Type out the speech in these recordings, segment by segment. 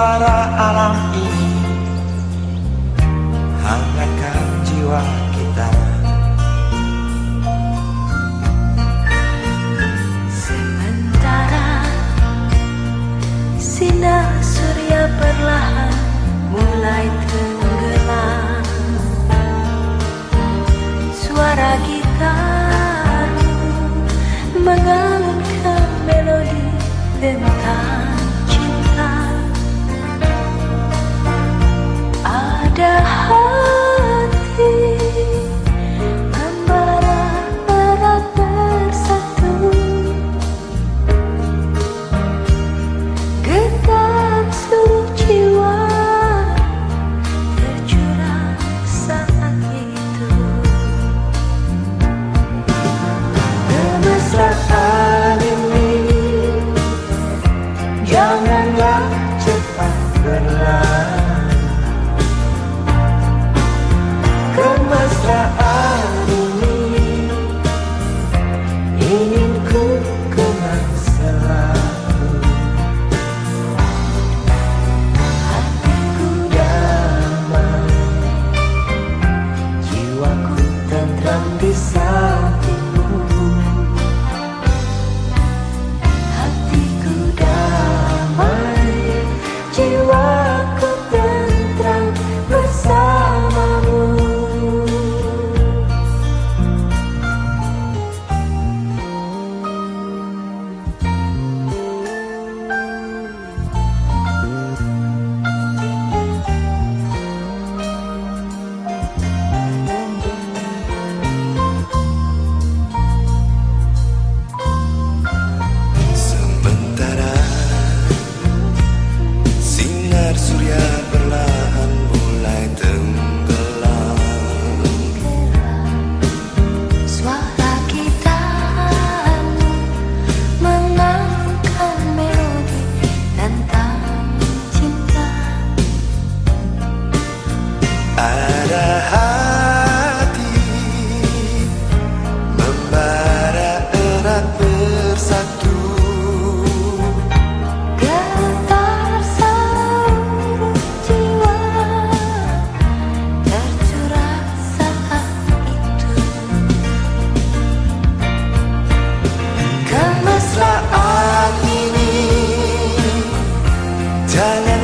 suara alam ini hangatkan jiwa kita. Sementara sinar surya perlahan mulai tenggelam. Suara gitar mengalunkan melodi tentang 然后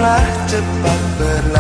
pernah cepat berlalu